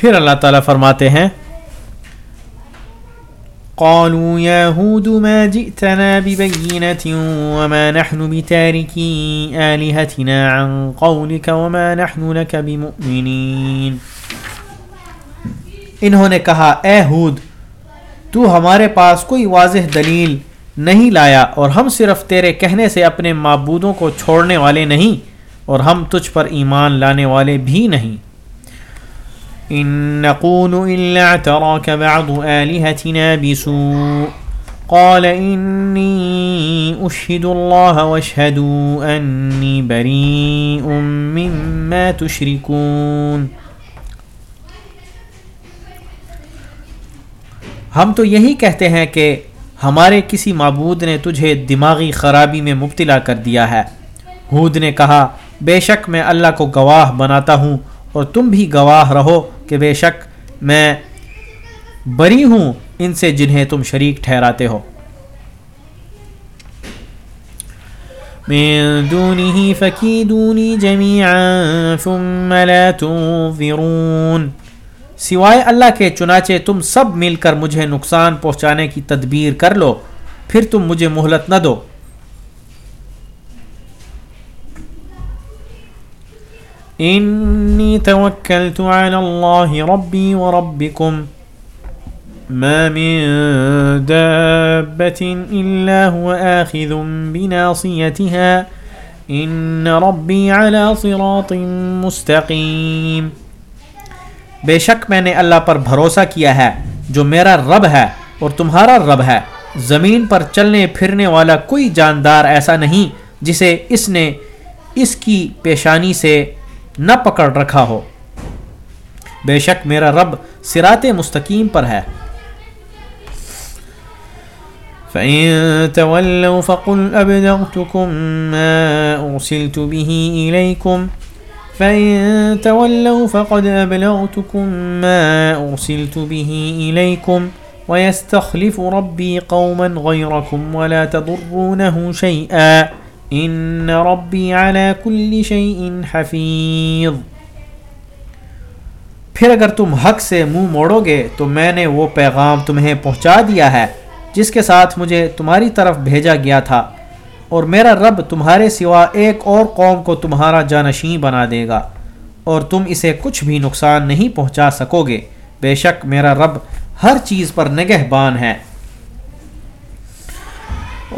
پھر اللہ تعالیٰ فرماتے ہیں، قالوا يا هود ما جئتنا ببينة وما نحن بتاركي آلهتنا عن قولك وما نحن لك بمؤمنين۔ انہوں نے کہا، اے ہود، تو ہمارے پاس کوئی واضح دلیل نہیں لایا اور ہم صرف تیرے کہنے سے اپنے معبودوں کو چھوڑنے والے نہیں اور ہم تجھ پر ایمان لانے والے بھی نہیں۔ إن نقول إلا اعتراك بعض آلهتنا بسوء. قال إني أشهد الله واشهدوا أني بريء مما تشركون. ہم تو یہی کہتے ہیں کہ ہمارے کسی معبود نے تجھے دماغی خرابی میں مبتلا کر دیا ہے۔ ہود نے کہا، بے شک میں اللہ کو گواہ بناتا ہوں اور تم بھی گواہ رہو کہ بے شک میں بری ہوں ان سے جنہیں تم شریک ٹھہراتے ہو۔ من دونه فكيدوني جميعا ثم لا تنظرون۔ سوائے اللہ کے چنانچہ تم سب مل کر مجھے نقصان پہنچانے کی تدبیر کر لو، پھر تم مجھے مہلت نہ دو۔ إني توكلت على الله ربي وربكم. ما من دابة إلا هو آخذ بناصيتها. إن ربي على صراط مستقيم. بے شک میں نے اللہ پر بھروسہ کیا ہے، جو میرا رب ہے اور تمہارا رب ہے. زمین پر چلنے پھرنے والا کوئی جاندار ایسا نہیں جسے اس نے اس کی پیشانی سے نہ پکڑ رکھا ہو۔ بے شک میرا رب سرات مستقیم پر ہے۔ فَإِن تَوَلَّوْ فَقُلْ أَبْدَغْتُكُمْ مَا أُرْسِلْتُ بِهِ إِلَيْكُمْ۔ فَإِن تَوَلَّوْ فَقَدْ أَبْلَغْتُكُمْ مَا أُرْسِلْتُ بِهِ إِلَيْكُمْ۔ وَيَسْتَخْلِفُ رَبِّي قَوْمًا غَيْرَكُمْ وَلَا تَضُرُّونَهُ شَيْئًا۔ ان ربی على كل شيء حفیظ پھر اگر تم حق سے منہ مو موڑو گے تو میں نے وہ پیغام تمہیں پہنچا دیا ہے، جس کے ساتھ مجھے تمہاری طرف بھیجا گیا تھا، اور میرا رب تمہارے سوا ایک اور قوم کو تمہارا جانشین بنا دے گا، اور تم اسے کچھ بھی نقصان نہیں پہنچا سکو گے بے شک میرا رب ہر چیز پر نگہ بان ہے۔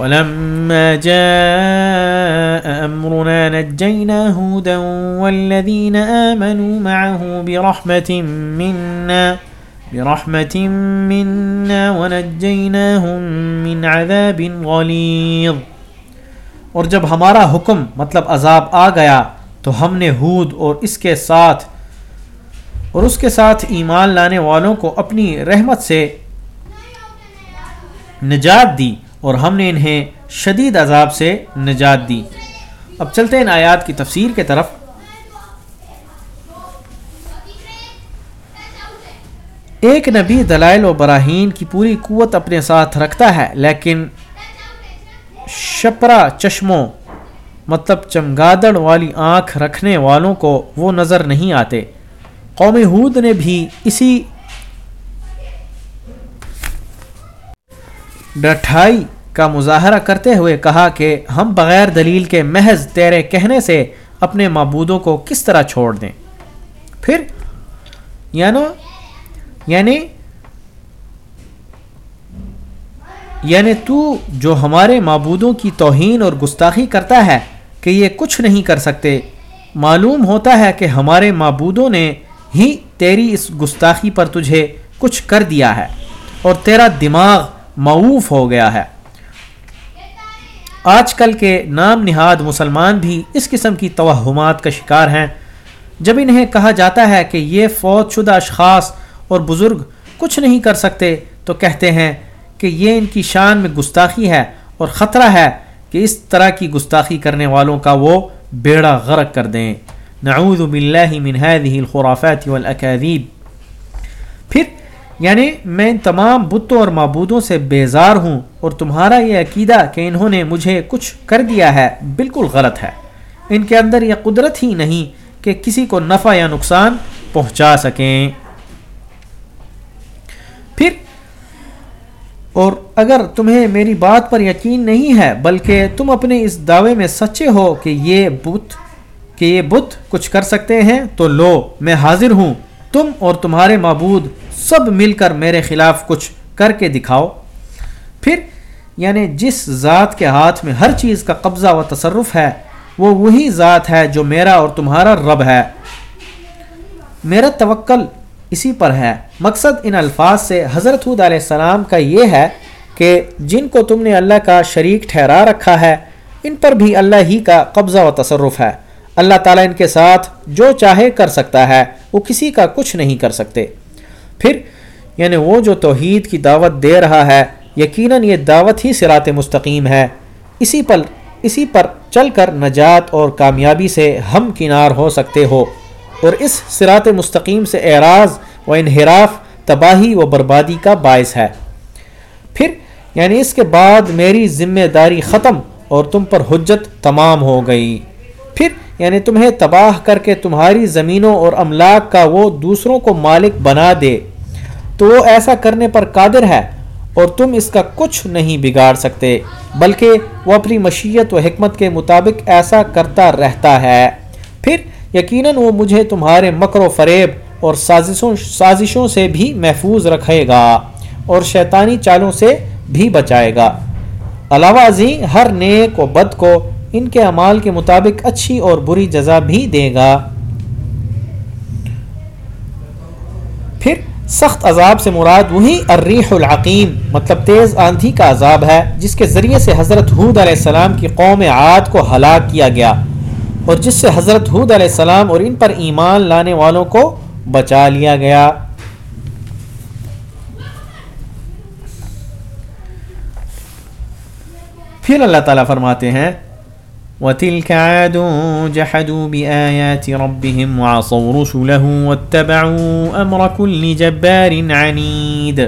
ولما جاء أمرنا نجينا هودا والذين آمنوا معه برحمة منا برحمة منا ونجيناهم من عذاب غليظ۔ اور جب ہمارا حکم مطلب عذاب آ گیا تو ہم نے ہود اور اس کے ساتھ، اور اس کے ساتھ ایمان لانے والوں کو اپنی رحمت سے نجات دی۔ اور ہم نے انہیں شدید عذاب سے نجات دی۔ اب چلتے ہیں آیات کی تفسیر کے طرف۔ ایک نبی دلائل و براہین کی پوری قوت اپنے ساتھ رکھتا ہے، لیکن شپرا چشموں مطلب چمگادڑ والی آنکھ رکھنے والوں کو وہ نظر نہیں آتے۔ قوم ہود نے بھی اسی ڈٹھائی کا مظاہرہ کرتے ہوئے کہا کہ ہم بغیر دلیل کے محض تیرے کہنے سے اپنے معبودوں کو کس طرح چھوڑ دیں۔ پھر یعنی یعنی یعنی تو جو ہمارے معبودوں کی توہین اور گستاخی کرتا ہے کہ یہ کچھ نہیں کر سکتے، معلوم ہوتا ہے کہ ہمارے معبودوں نے ہی تیری اس گستاخی پر تجھے کچھ کر دیا ہے اور تیرا دماغ معوف ہو گیا ہے۔ آج کل کے نام نہاد مسلمان بھی اس قسم کی توہمات کا شکار ہیں۔ جب انہیں کہا جاتا ہے کہ یہ فوت شدہ اشخاص اور بزرگ کچھ نہیں کر سکتے، تو کہتے ہیں کہ یہ ان کی شان میں گستاخی ہے اور خطرہ ہے کہ اس طرح کی گستاخی کرنے والوں کا وہ بیڑا غرق کر دیں۔ نعوذ باللہ من هذه الخرافات والاکاذیب پھر یعنی میں ان تمام بتوں اور معبودوں سے بیزار ہوں اور تمہارا یہ عقیدہ کہ انہوں نے مجھے کچھ کر دیا ہے بالکل غلط ہے۔ ان کے اندر یہ قدرت ہی نہیں کہ کسی کو نفع یا نقصان پہنچا سکیں۔ پھر، اور اگر تمہیں میری بات پر یقین نہیں ہے، بلکہ تم اپنے اس دعوے میں سچے ہو کہ یہ بت، کہ یہ بت کچھ کر سکتے ہیں، تو لو، میں حاضر ہوں۔ تم اور تمہارے معبود سب مل کر میرے خلاف کچھ کر کے دکھاؤ۔ پھر یعنی جس ذات کے ہاتھ میں ہر چیز کا قبضہ و تصرف ہے، وہ وہی ذات ہے جو میرا اور تمہارا رب ہے۔ میرا توکل اسی پر ہے۔ مقصد ان الفاظ سے حضرت حود علیہ السلام کا یہ ہے کہ جن کو تم نے اللہ کا شریک ٹھہرا رکھا ہے، ان پر بھی اللہ ہی کا قبضہ و تصرف ہے۔ اللہ تعالیٰ ان کے ساتھ جو چاہے کر سکتا ہے، وہ کسی کا کچھ نہیں کر سکتے۔ پھر یعنی وہ جو توحید کی دعوت دے رہا ہے، یقیناً یہ دعوت ہی سرات مستقیم ہے۔ اسی پر اسی پر چل کر نجات اور کامیابی سے ہم کنار ہو سکتے ہو۔ اور اس سرات مستقیم سے اعراض و انحراف، تباہی و بربادی کا باعث ہے۔ پھر یعنی اس کے بعد میری ذمہ داری ختم اور تم پر حجت تمام ہو گئی۔ پھر یعنی تمہیں تباہ کر کے تمہاری زمینوں اور املاک کا وہ دوسروں کو مالک بنا دے۔ تو وہ ایسا کرنے پر قادر ہے اور تم اس کا کچھ نہیں بگاڑ سکتے، بلکہ وہ اپنی مشیت و حکمت کے مطابق ایسا کرتا رہتا ہے۔ پھر یقیناً وہ مجھے تمہارے مکر و فریب اور سازشوں سازشوں سے بھی محفوظ رکھے گا اور شیطانی چالوں سے بھی بچائے گا۔ علاوہ ازیں ہر نیک و بد کو ان کے اعمال کے مطابق اچھی اور بری جزا بھی دے گا۔ پھر سخت عذاب سے مراد وہی الریح العقیم مطلب تیز آندھی کا عذاب ہے، جس کے ذریعے سے حضرت حود علیہ السلام کی قوم عاد کو ہلاک کیا گیا اور جس سے حضرت حود علیہ السلام اور ان پر ایمان لانے والوں کو بچا لیا گیا۔ پھر اللہ تعالیٰ فرماتے ہیں وتلك عاد جحدوا بآيات ربهم وعصوا رسله واتبعوا أمر كل جبار عنيد۔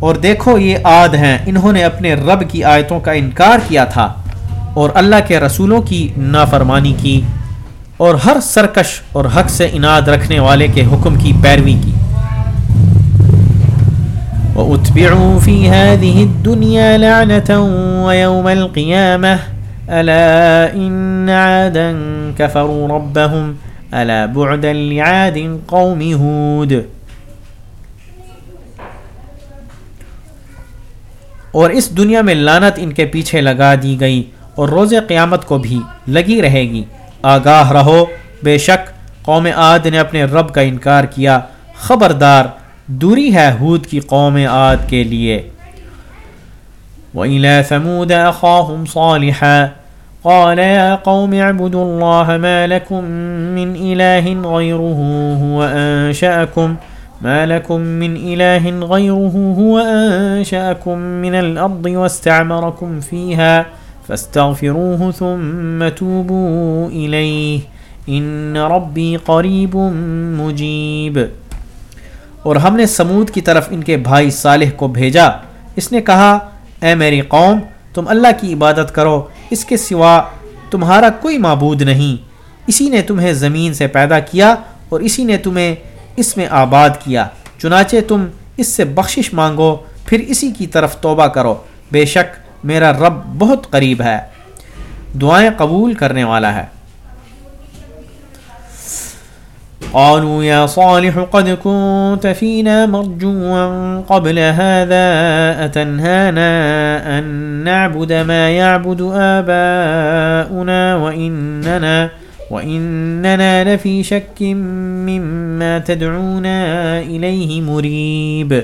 اور دیکھو، یہ عاد ہیں۔ انہوں نے اپنے رب کی آیتوں کا انکار کیا تھا اور اللہ کے رسولوں کی نافرمانی کی اور ہر سرکش اور حق سے اناد رکھنے والے کے حکم کی پیروی کی۔ وَأُتْبِعُوا فِي هَذِهِ الدُّنْيَا لَعْنَةً وَيَوْمَ الْقِيَامَةِ ألا إن عادا كفروا ربهم ألا بعدا لعاد قوم هود. اور اس دنیا میں لانت ان کے پیچھے لگا دی گئی اور روز قیامت کو بھی لگی رہے گی۔ آگاہ رہو، بے شک قوم عاد نے اپنے رب کا انکار کیا۔ خبردار، دوری ہے ہود کی قوم عاد کے لیے۔ وَإِلَى ثَمُودَ أَخَاهُمْ صَالِحًا قال يا قوم اعبدوا الله ما لكم من إله غيره هو أنشأكم ما لكم من إله غيره هو أنشأكم من الأرض واستعمركم فيها فاستغفروه ثم توبوا إليه إن ربي قريب مجيب اور ہم نے سمود کی طرف ان کے بھائی صالح کو بھیجا اس نے کہا، اے میری قوم تم اللہ کی عبادت کرو، اس کے سوا تمہارا کوئی معبود نہیں۔ اسی نے تمہیں زمین سے پیدا کیا اور اسی نے تمہیں اس میں آباد کیا۔ چنانچہ تم اس سے بخشش مانگو، پھر اسی کی طرف توبہ کرو۔ بے شک میرا رب بہت قریب ہے۔ دعائیں قبول کرنے والا ہے۔ قالوا يا صالح قد كنت فينا مرجوا قبل هذا أتنهانا أن نعبد ما يعبد آباؤنا وإننا وإننا لفي شك مما تدعونا إليه مريب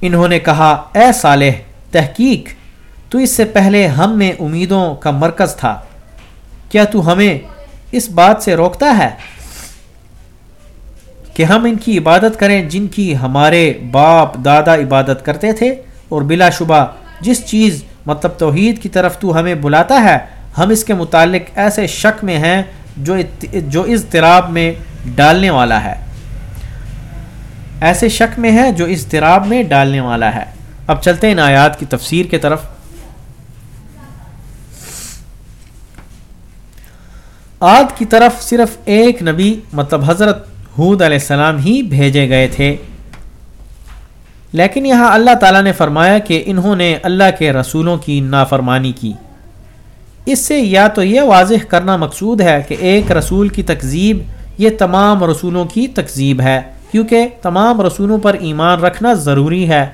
انہوں نے کہا، اے صالح، تحقیق، تو اس سے پہلے ہم میں امیدوں کا مرکز تھا۔ کیا تو ہمیں اس بات سے روکتا ہے؟ کہ ہم ان کی عبادت کریں جن کی ہمارے باپ دادا عبادت کرتے تھے اور بلا شبہ جس چیز مطلب توحید کی طرف تو ہمیں بلاتا ہے، ہم اس کے متعلق ایسے شک میں ہیں جو جو اضطراب میں ڈالنے والا ہے۔ ایسے شک میں ہے جو اضطراب میں ڈالنے والا ہے۔ اب چلتے ہیں ان آیات کی تفسیر کے طرف۔ آد کی طرف صرف ایک نبی مطلب حضرت حود علیہ السلام ہی بھیجے گئے تھے۔ لیکن یہاں اللہ تعالیٰ نے فرمایا کہ انہوں نے اللہ کے رسولوں کی نافرمانی کی۔ اس سے یا تو یہ واضح کرنا مقصود ہے کہ ایک رسول کی تکذیب یہ تمام رسولوں کی تکذیب ہے، کیونکہ تمام رسولوں پر ایمان رکھنا ضروری ہے۔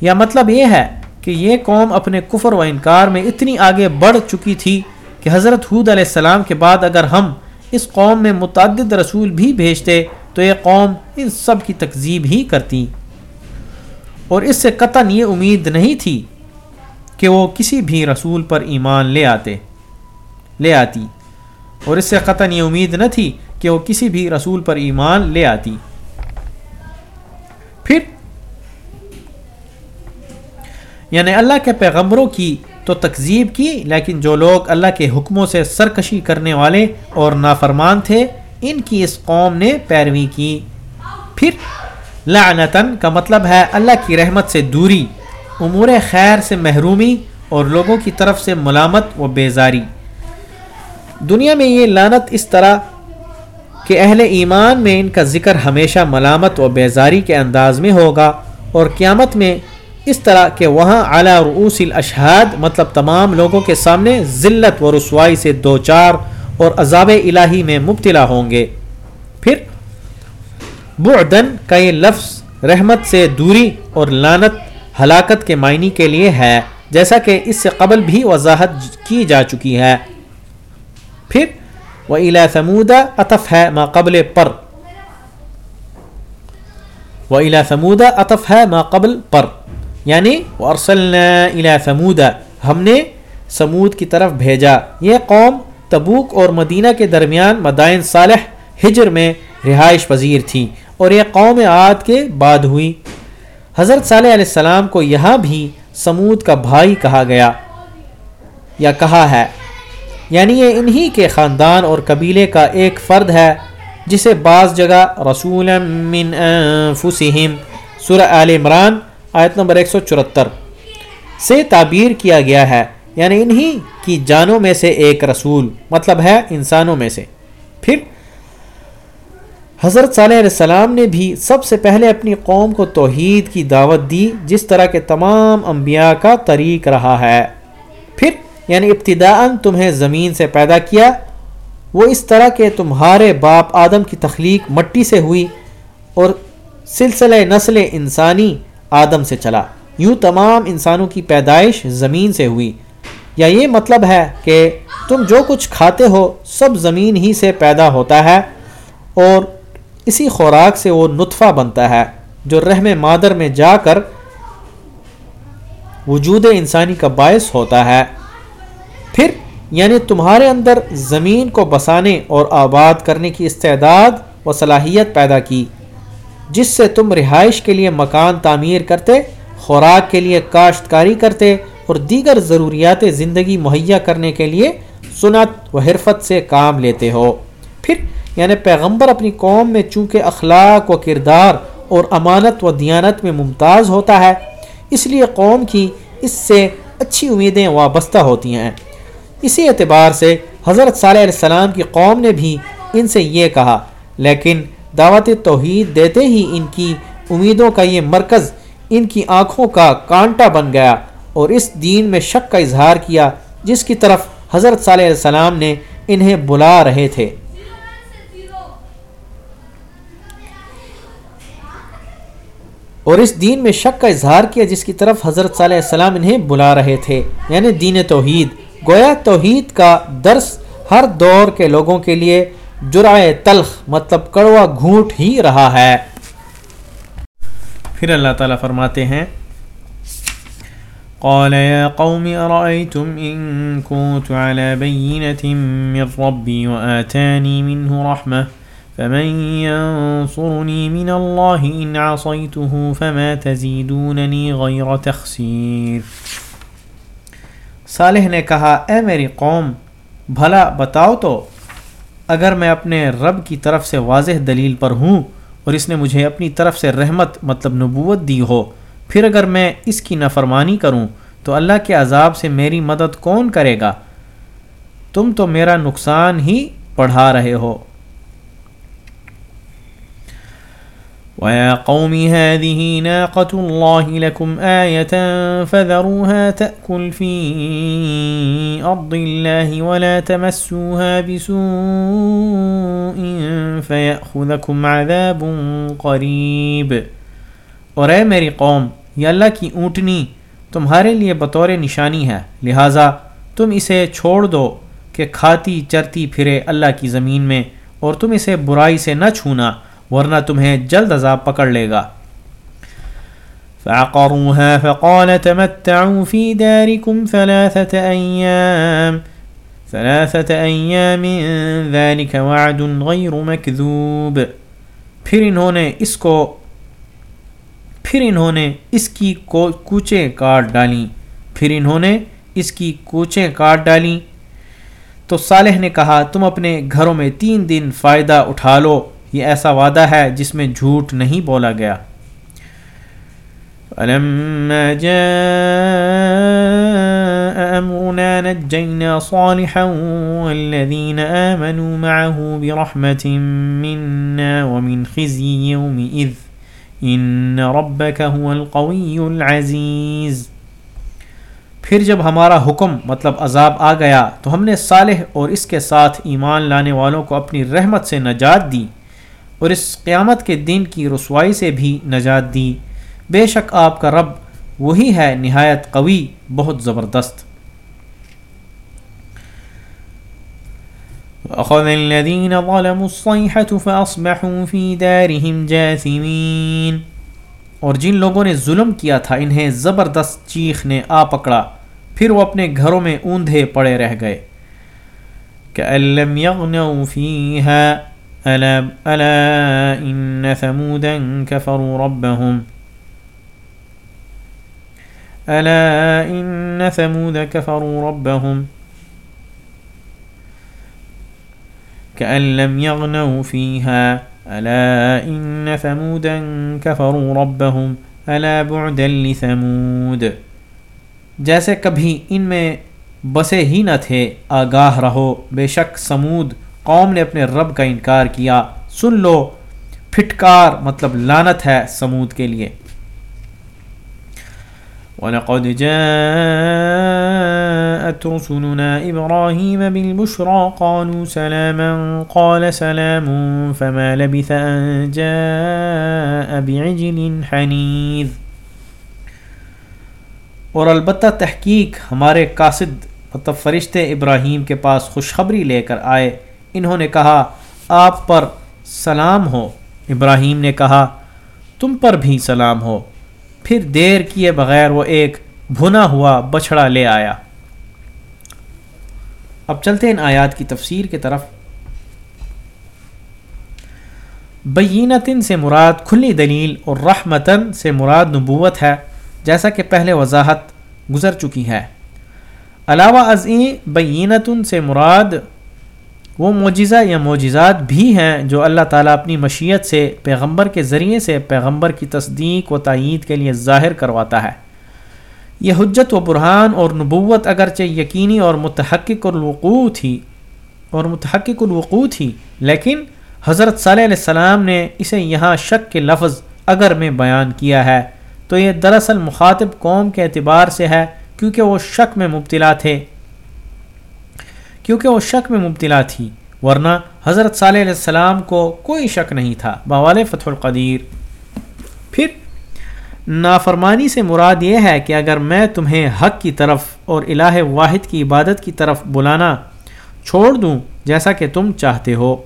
یا مطلب یہ ہے کہ یہ قوم اپنے کفر و انکار میں اتنی آگے بڑھ چکی تھی کہ حضرت حود علیہ السلام کے بعد اگر ہم اس قوم میں متعدد رسول بھی بھیجتے تو یہ قوم ان سب کی تکذیب ہی کرتی۔ اور اس سے قطن یہ امید نہیں تھی کہ وہ کسی بھی رسول پر ایمان لے آتے، لے آتی۔ اور اس سے قطن یہ امید نہ تھی کہ وہ کسی بھی رسول پر ایمان لے آتی۔ پھر یعنی اللہ کے پیغمبروں کی تو تکذیب کی، لیکن جو لوگ اللہ کے حکموں سے سرکشی کرنے والے اور نافرمان تھے، ان کی اس قوم نے پیروی کی۔ پھر لعنتن کا مطلب ہے اللہ کی رحمت سے دوری، امور خیر سے محرومی اور لوگوں کی طرف سے ملامت و بیزاری۔ دنیا میں یہ لانت اس طرح کہ اہل ایمان میں ان کا ذکر ہمیشہ ملامت و بیزاری کے انداز میں ہوگا اور قیامت میں اس طرح کہ وہاں اعلیٰ رؤوس الاشہاد مطلب تمام لوگوں کے سامنے ذلت و رسوائی سے دو چار اور عذاب الہی میں مبتلا ہوں گے۔ پھر بعدن کا یہ لفظ رحمت سے دوری اور لانت ہلاکت کے معنی کے لیے ہے، جیسا کہ اس سے قبل بھی وضاحت کی جا چکی ہے۔ پھر وہ الا سمودہ اطف ہے ما قبل پر۔ وہ الا سمودہ اطف ہے ما قبل پر۔ یعنی ارسل الا سمودہ ہم نے سمود کی طرف بھیجا۔ یہ قوم تبوک اور مدینہ کے درمیان مدائن صالح ہجر میں رہائش پذیر تھی اور یہ قوم عاد کے بعد ہوئی۔ حضرت صالح علیہ السلام کو یہاں بھی سمود کا بھائی کہا گیا یا کہا ہے۔ یعنی یہ انہی کے خاندان اور قبیلے کا ایک فرد ہے جسے بعض جگہ رسول من انفسہم۔ سورہ آل عمران آیت نمبر 174 سے تعبیر کیا گیا ہے یعنی انہی کی جانوں میں سے ایک رسول مطلب ہے انسانوں میں سے۔ پھر حضرت صالح علیہ السلام نے بھی سب سے پہلے اپنی قوم کو توحید کی دعوت دی، جس طرح کے تمام انبیاء کا طریق رہا ہے۔ پھر یعنی ابتدا تمہیں زمین سے پیدا کیا، وہ اس طرح کہ تمہارے باپ آدم کی تخلیق مٹی سے ہوئی اور سلسلہ نسل انسانی آدم سے چلا۔ یوں تمام انسانوں کی پیدائش زمین سے ہوئی۔ یا یہ مطلب ہے کہ تم جو کچھ کھاتے ہو، سب زمین ہی سے پیدا ہوتا ہے اور اسی خوراک سے وہ نطفہ بنتا ہے، جو رحم مادر میں جا کر وجود انسانی کا باعث ہوتا ہے۔ پھر یعنی تمہارے اندر زمین کو بسانے اور آباد کرنے کی استعداد و صلاحیت پیدا کی۔ جس سے تم رہائش کے لیے مکان تعمیر کرتے، خوراک کے لیے کاشتکاری کرتے اور دیگر ضروریات زندگی مہیا کرنے کے لیے سنت و حرفت سے کام لیتے ہو۔ پھر یعنی پیغمبر اپنی قوم میں چونکہ اخلاق و کردار اور امانت و دیانت میں ممتاز ہوتا ہے، اس لیے قوم کی اس سے اچھی امیدیں وابستہ ہوتی ہیں۔ اسی اعتبار سے حضرت صالح علیہ السلام کی قوم نے بھی ان سے یہ کہا، لیکن دعوت توحید دیتے ہی ان کی امیدوں کا یہ مرکز ان کی آنکھوں کا کانٹا بن گیا اور اس دین میں شک کا اظہار کیا جس کی طرف حضرت صالح علیہ السلام نے انہیں بلا رہے تھے۔ اور اس دین میں شک کا اظہار کیا جس کی طرف حضرت صلی اللہ علیہ السلام انہیں بلا رہے تھے۔ یعنی دین توحید۔ گویا توحید کا درس ہر دور کے لوگوں کے لیے جرائے تلخ مطلب کڑوا گھونٹ ہی رہا ہے۔ پھر اللہ تعالیٰ فرماتے ہیں، قال يا قوم أرأيتم إن كنت على بينة من ربي وآتاني منه رحمة، فمن ينصرني من الله إن عصيته فما تزيدونني غير تخسير۔ صالح نے کہا، اے میری قوم، بھلا بتاؤ تو اگر میں اپنے رب کی طرف سے واضح دلیل پر ہوں اور اس نے مجھے اپنی طرف سے رحمت مطلب نبوت دی ہو، پھر اگر میں اس کی نفرمانی کروں تو اللہ کے عذاب سے میری مدد کون کرے گا؟ تم تو میرا نقصان ہی پڑھا رہے ہو۔ ويا قوم هذه ناقة الله لكم آية فذروها تأكل في أرض الله ولا تمسوها بسوء فيأخذكم عذاب قريب۔ اور اے میری قوم، یہ اللہ کی اونٹنی تمہارے لیے بطور نشانی ہے، لہٰذا تم اسے چھوڑ دو کہ کھاتی چرتی پھرے اللہ کی زمین میں اور تم اسے برائی سے نہ چھونا۔ ورنہ تمہیں جلد عذاب پکڑ لے گا۔ فعقروها فقال تمتعوا في داركم ثلاثة أيام ثلاثة أيام ذلك وعد غير مكذوب۔ پھر انہوں نے اس کو، پھر انہوں نے اس کی کوچیں کاٹ ڈالیں پھر انہوں نے اس کی کوچیں کاٹ ڈالیں تو صالح نے کہا، تم اپنے گھروں میں تین دن فائدہ اٹھا لو۔ یہ ایسا وعدہ ہے جس میں جھوٹ نہیں بولا گیا۔ فلما جاء أمرنا نجينا صالحا والذين آمنوا معه برحمة منا ومن خزي يومئذ إن ربك هو القوي العزيز۔ پھر جب ہمارا حکم مطلب عذاب آ گیا تو ہم نے صالح اور اس کے ساتھ ایمان لانے والوں کو اپنی رحمت سے نجات دی۔ اور اس قیامت کے دن کی رسوائی سے بھی نجات دی بے شک آپ کا رب وہی ہے، نہایت قوی، بہت زبردست۔ أخذ الذين ظلموا الصيحة فأصبحوا في دارهم جاثمين۔ اور جن لوگوں نے ظلم کیا تھا، انہیں زبردست چیخ نے آ پکڑا۔ پھر وہ اپنے گھروں میں اوندھے پڑے رہ گئے۔ كأن لم يغنوا فيها ألا, ألا إن ثمودا كفروا ربهم. ألا إن ثمود كفروا ربهم. كأن لم يغنوا فيها. ألا إن ثمودا كفروا ربهم. ألا بعدا لثمود. جیسے کبھی ان میں بسے ہی نہ تھے آگاہ رہو. بے شک سمود قوم نے اپنے رب کا انکار کیا۔ سن لو، پھٹکار مطلب لانت ہے سمود کے لیے۔ وَلَقَدْ جَاءَتْ رُسُلُنَا إِبْرَاهِيمَ بِالْبُشْرَى قَالُوا سَلَامًا، قَالَ سَلَامٌ، فَمَا لَبِثَ أَن جَاءَ بِعِجْلٍ حَنِيذٍ۔ اور البتہ تحقیق ہمارے قاصد مطلب فرشتے ابراہیم کے پاس خوشخبری لے کر آئے۔ انہوں نے کہا، آپ پر سلام ہو۔ ابراہیم نے کہا، تم پر بھی سلام ہو۔ پھر دیر کیے بغیر وہ ایک بھنا ہوا بچھڑا لے آیا۔ اب چلتے ہیں ان آیات کی تفسیر کی طرف۔ بینتن سے مراد کھلی دلیل اور رحمتن سے مراد نبوت ہے، جیسا کہ پہلے وضاحت گزر چکی ہے۔ علاوہ ازیں بینتن سے مراد وہ معجزہ یا معجزات بھی ہیں جو اللہ تعالیٰ اپنی مشیت سے، پیغمبر کے ذریعے سے پیغمبر کی تصدیق و تائید کے لیے ظاہر کرواتا ہے۔ یہ حجت و برہان اور نبوت اگرچہ یقینی اور متحقق الوقوع تھی، اور متحقق الوقوع تھی، لیکن حضرت صلی علیہ السلام نے اسے یہاں شک کے لفظ اگر میں بیان کیا ہے تو یہ دراصل مخاطب قوم کے اعتبار سے ہے، کیونکہ وہ شک میں مبتلا تھے۔ کیونکہ وہ شک میں مبتلا تھی ورنہ حضرت صالح علیہ السلام کو کوئی شک نہیں تھا۔ بوال فتح القدیر۔ پھر نافرمانی سے مراد یہ ہے کہ اگر میں تمہیں حق کی طرف اور الہ واحد کی عبادت کی طرف بلانا چھوڑ دوں جیسا کہ تم چاہتے ہو،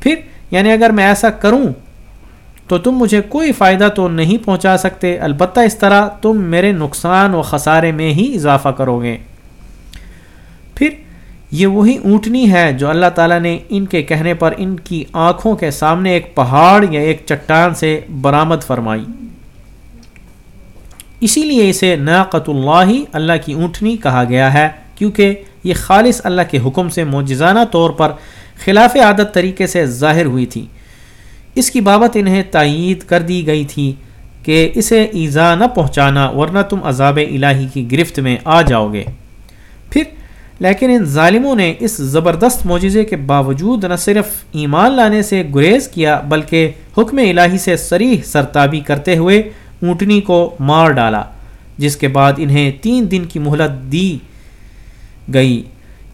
پھر یعنی اگر میں ایسا کروں تو تم مجھے کوئی فائدہ تو نہیں پہنچا سکتے، البتہ اس طرح تم میرے نقصان و خسارے میں ہی اضافہ کرو گے۔ پھر یہ وہی اونٹنی ہے جو اللہ تعالیٰ نے ان کے کہنے پر ان کی آنکھوں کے سامنے ایک پہاڑ یا ایک چٹان سے برآمد فرمائی۔ اسی لیے اسے ناقت اللہ اللہ کی اونٹنی کہا گیا ہے، کیونکہ یہ خالص اللہ کے حکم سے موجزانہ طور پر خلاف عادت طریقے سے ظاہر ہوئی تھی۔ اس کی بابت انہیں تائید کر دی گئی تھی کہ اسے ایزا نہ پہنچانا، ورنہ تم عذاب الہی کی گرفت میں آ جاؤ گے۔ پھر لیکن ان ظالموں نے اس زبردست معجزے کے باوجود نہ صرف ایمان لانے سے گریز کیا، بلکہ حکم الہی سے سریح سرتابی کرتے ہوئے اونٹنی کو مار ڈالا، جس کے بعد انہیں تین دن کی مہلت دی گئی،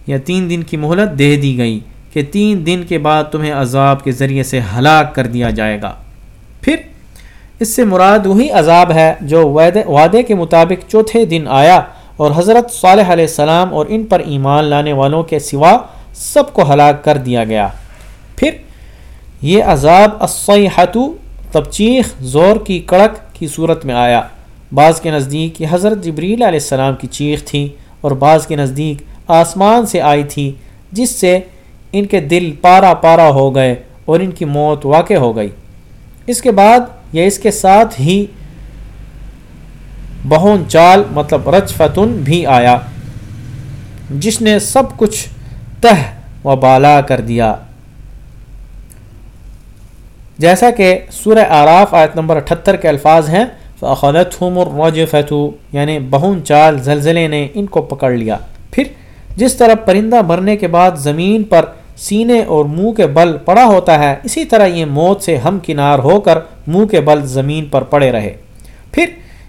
یا تین دن کی مہلت دے دی گئی کہ تین دن کے بعد تمہیں عذاب کے ذریعے سے ہلاک کر دیا جائے گا۔ پھر اس سے مراد وہی عذاب ہے جو وعدے کے مطابق چوتھے دن آیا۔ اور حضرت صالح علیہ السلام اور ان پر ایمان لانے والوں کے سوا سب کو ہلاک کر دیا گیا۔ پھر یہ عذاب الصیحتو تبچیخ زور کی کڑک کی صورت میں آیا۔ بعض کے نزدیک یہ حضرت جبریل علیہ السلام کی چیخ تھی اور بعض کے نزدیک آسمان سے آئی تھی، جس سے ان کے دل پارا پارا ہو گئے اور ان کی موت واقع ہو گئی۔ اس کے بعد یا اس کے ساتھ ہی بہون چال مطلب رچ فتن بھی آیا۔ جس نے سب کچھ تہ و بالا کر دیا۔ جیسا کہ سورہ آراف آیت نمبر اٹھتر کے الفاظ ہیں فخلت فتو یعنی بہون چال زلزلے نے ان کو پکڑ لیا۔ پھر جس طرح پرندہ مرنے کے بعد زمین پر سینے اور منہ کے بل پڑا ہوتا ہے، اسی طرح یہ موت سے ہم کنار ہو کر منہ کے بل زمین پر پڑے رہے۔ پھر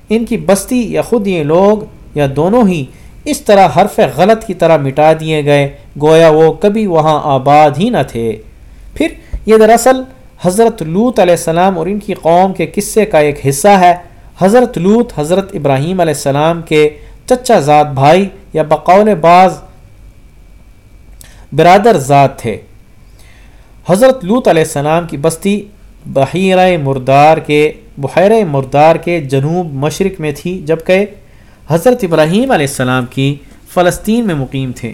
ان کی بستی یا خود یہ لوگ یا دونوں ہی اس طرح حرف غلط کی طرح مٹا دیے گئے، گویا وہ کبھی وہاں آباد ہی نہ تھے۔ پھر یہ دراصل حضرت لوت علیہ السلام اور ان کی قوم کے قصے کا ایک حصہ ہے۔ حضرت لوت حضرت ابراہیم علیہ السلام کے چچا ذات بھائی یا بقول بعض برادر ذات تھے۔ حضرت لوت علیہ السلام کی بستی بحیرہ مردار کے بحیر مردار کے جنوب مشرق میں تھی جبکہ حضرت ابراہیم علیہ السلام کی فلسطین میں مقیم تھے۔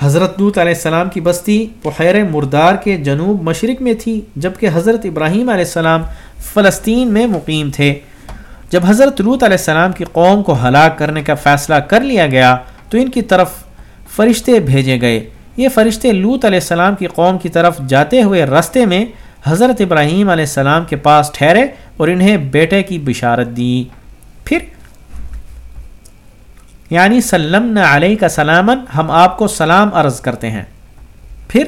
حضرت لوت علیہ السلام کی بستی بحیر مردار کے جنوب مشرق میں تھی جبکہ حضرت ابراہیم علیہ السلام فلسطین میں مقیم تھے۔ جب حضرت لوت علیہ السلام کی قوم کو ہلاک کرنے کا فیصلہ کر لیا گیا تو ان کی طرف فرشتے بھیجے گئے۔ یہ فرشتے لوت علیہ السلام کی قوم کی طرف جاتے ہوئے رستے میں حضرت ابراہیم علیہ السلام کے پاس ٹھہرے اور انہیں بیٹے کی بشارت دی۔ پھر یعنی سلم علیہ کا سلامن ہم آپ کو سلام عرض کرتے ہیں۔ پھر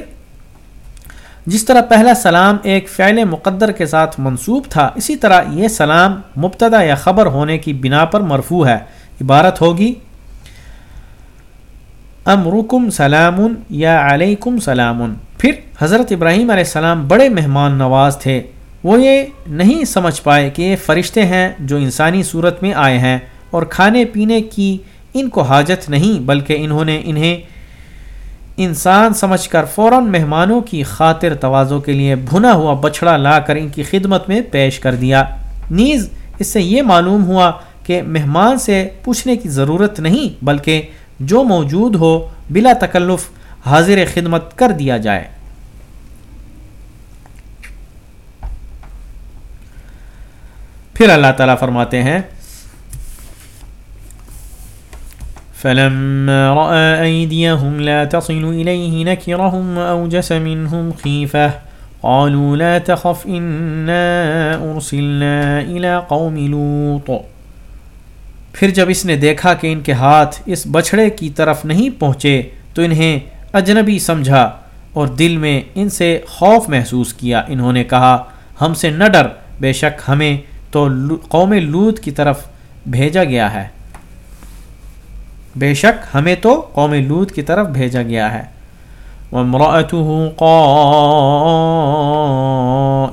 جس طرح پہلا سلام ایک فعل مقدر کے ساتھ منصوب تھا، اسی طرح یہ سلام مبتدا یا خبر ہونے کی بنا پر مرفوع ہے۔ عبارت ہوگی امرکم سلام یا علیکم سلام پھر حضرت ابراہیم علیہ السلام بڑے مہمان نواز تھے۔ وہ یہ نہیں سمجھ پائے کہ یہ فرشتے ہیں جو انسانی صورت میں آئے ہیں اور کھانے پینے کی ان کو حاجت نہیں، بلکہ انہوں نے انہیں انسان سمجھ کر فوراً مہمانوں کی خاطر توازوں کے لیے بھنا ہوا بچھڑا لا کر ان کی خدمت میں پیش کر دیا۔ نیز اس سے یہ معلوم ہوا کہ مہمان سے پوچھنے کی ضرورت نہیں، بلکہ جو موجود ہو بلا تکلف حاضر خدمت کر دیا جائے۔ پھر اللہ تعالیٰ فرماتے ہیں، فلما رأى أيديهم لا تصل إليه نكرهم وأوجس منهم خيفة۔ قالوا لا تخف إنا أرسلنا إلى قوم لوط۔ پھر جب اس نے دیکھا کہ ان کے ہاتھ اس بچھڑے کی طرف نہیں پہنچے تو انہیں اجنبی سمجھا اور دل میں ان سے خوف محسوس کیا۔ انہوں نے کہا، ہم سے نہ ڈر، بے شک ہمیں تو قوم لوت کی طرف بھیجا گیا ہے۔ بے شک ہمیں تو قوم لوت کی طرف بھیجا گیا ہے۔ وامرأته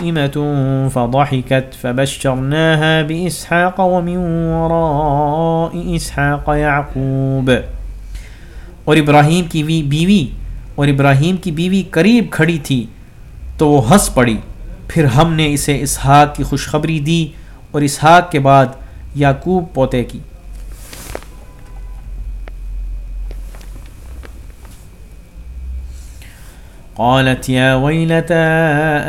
قائمة فضحكت فبشرناها بإسحاق ومن وراء إسحاق يعقوب۔ اور ابراہیم کی بیوی اور ابراہیم کی بیوی قریب کھڑی تھی تو وہ ہنس پڑی۔ پھر ہم نے اسے اسحاق کی خوشخبری دی اور اسحاق کے بعد یعقوب پوتے کی۔ قالت يا ويلتى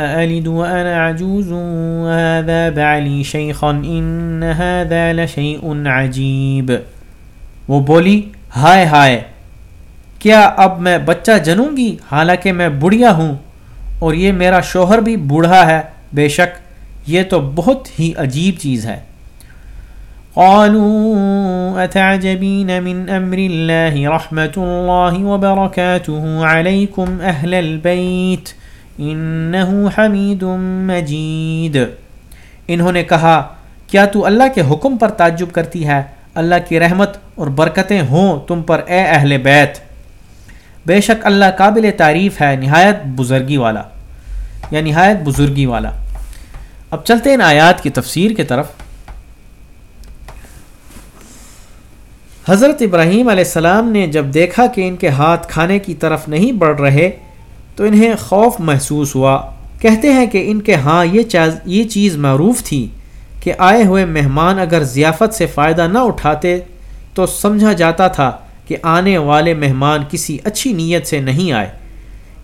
أألد وأنا عجوز وهذا بعلي شيخا إن هذا لشيء عجيب وہ بولی، ہائے ہائے، کیا اب میں بچہ جنوں گی؟ حالانکہ میں بڑھیا ہوں اور یہ میرا شوہر بھی بوڑھا ہے، بے شک یہ تو بہت ہی عجیب چیز ہے۔ قالوا أتعجبين من أمر الله رحمة الله وبركاته عليكم أهل البيت إنه حميد مجيد انہوں نے کہا، کیا تو اللہ کے حکم پر تعجب کرتی ہے؟ اللہ کی رحمت اور برکتیں ہوں تم پر اے اہل بیت۔ بے شک اللہ قابل تعریف ہے، نہایت بزرگی والا۔ یا نہایت بزرگی والا۔ اب چلتے ہیں آیات کی تفسیر کی طرف۔ حضرت ابراہیم علیہ السلام نے جب دیکھا کہ ان کے ہاتھ کھانے کی طرف نہیں بڑھ رہے، تو انہیں خوف محسوس ہوا۔ کہتے ہیں کہ ان کے ہاں یہ چیز یہ چیز معروف تھی کہ آئے ہوئے مہمان اگر ضیافت سے فائدہ نہ اٹھاتے تو سمجھا جاتا تھا کہ آنے والے مہمان کسی اچھی نیت سے نہیں آئے۔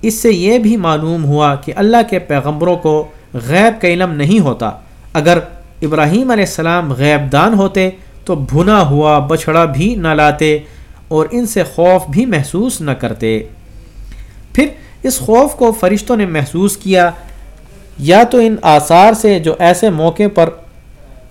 اس سے یہ بھی معلوم ہوا کہ اللہ کے پیغمبروں کو غیب کا علم نہیں ہوتا۔ اگر ابراہیم علیہ السلام غیب دان ہوتے تو بھنا ہوا بچھڑا بھی نہ لاتے اور ان سے خوف بھی محسوس نہ کرتے۔ پھر اس خوف کو فرشتوں نے محسوس کیا۔ یا تو ان آثار سے جو ایسے موقع پر،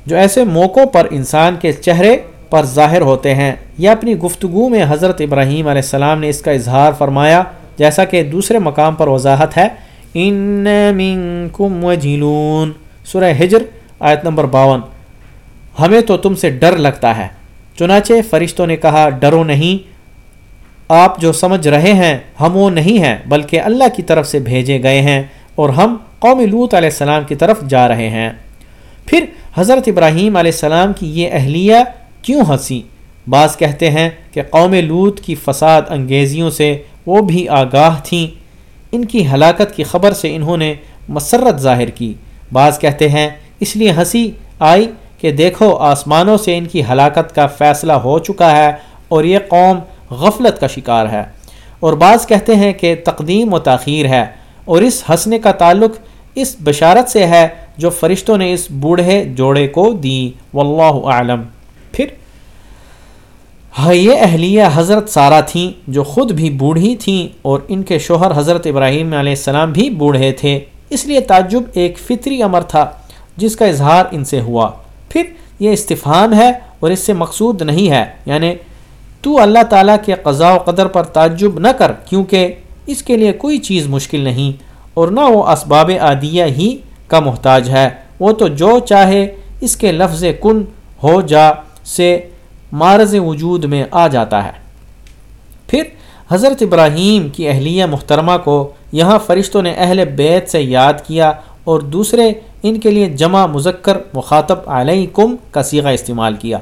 جو ایسے موقعوں پر انسان کے چہرے پر ظاہر ہوتے ہیں۔ یا اپنی گفتگو میں حضرت ابراہیم علیہ السلام نے اس کا اظہار فرمایا، جیسا کہ دوسرے مقام پر وضاحت ہے۔ ان منکم وجلون، سورہ ہجر آیت نمبر باون۔ ہمیں تو تم سے ڈر لگتا ہے۔ چنانچہ فرشتوں نے کہا، ڈرو نہیں۔ آپ جو سمجھ رہے ہیں، ہم وہ نہیں ہیں، بلکہ اللہ کی طرف سے بھیجے گئے ہیں اور ہم قوم لوت علیہ السلام کی طرف جا رہے ہیں۔ پھر حضرت ابراہیم علیہ السلام کی یہ اہلیہ کیوں ہنسی؟ بعض کہتے ہیں کہ قوم لوت کی فساد انگیزیوں سے وہ بھی آگاہ تھیں۔ ان کی ہلاکت کی خبر سے انہوں نے مسرت ظاہر کی۔ بعض کہتے ہیں، اس لیے ہنسی آئی کہ دیکھو آسمانوں سے ان کی ہلاکت کا فیصلہ ہو چکا ہے اور یہ قوم غفلت کا شکار ہے۔ اور بعض کہتے ہیں کہ تقدیم و تاخیر ہے اور اس ہنسنے کا تعلق اس بشارت سے ہے جو فرشتوں نے اس بوڑھے جوڑے کو دی۔ واللہ اعلم۔ پھر یہ اہلیہ حضرت سارا تھیں جو خود بھی بوڑھی تھیں اور ان کے شوہر حضرت ابراہیم علیہ السلام بھی بوڑھے تھے۔ اس لیے تعجب ایک فطری امر تھا جس کا اظہار ان سے ہوا۔ پھر یہ استفان ہے اور اس سے مقصود نہیں ہے۔ یعنی تو اللہ تعالیٰ کے قضاء و قدر پر تعجب نہ کر، کیونکہ اس کے لیے کوئی چیز مشکل نہیں اور نہ وہ اسباب عادیہ ہی کا محتاج ہے۔ وہ تو جو چاہے اس کے لفظ کن ہو جا سے مارز وجود میں آ جاتا ہے۔ پھر حضرت ابراہیم کی اہلیہ محترمہ کو یہاں فرشتوں نے اہل بیت سے یاد کیا اور دوسرے ان کے لیے جمع مذکر مخاطب علیکم کا سیغہ استعمال کیا۔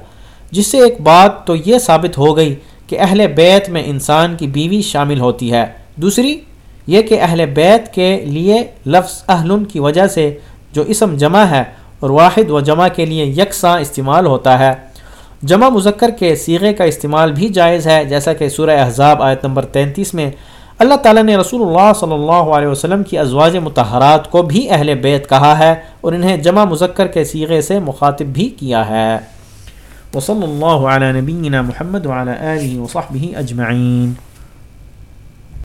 جس سے ایک بات تو یہ ثابت ہو گئی کہ اہل بیت میں انسان کی بیوی شامل ہوتی ہے۔ دوسری، یہ کہ اہل بیت کے لیے لفظ اہل کی وجہ سے جو اسم جمع ہے اور واحد و جمع کے لیے یکساں استعمال ہوتا ہے۔ جمع مذکر کے سیغے کا استعمال بھی جائز ہے، جیسا کہ سورہ احزاب آیت نمبر تینتیس میں اللہ تعالیٰ نے رسول اللہ صلی اللہ علیہ وسلم کی ازواج متحرات کو بھی اہل بیت کہا ہے اور انہیں جمع مذکر کے سیغے سے مخاطب بھی کیا ہے۔ وصلی اللہ علیہ نبینا محمد وعلی آلہ وصحبہ اجمعین۔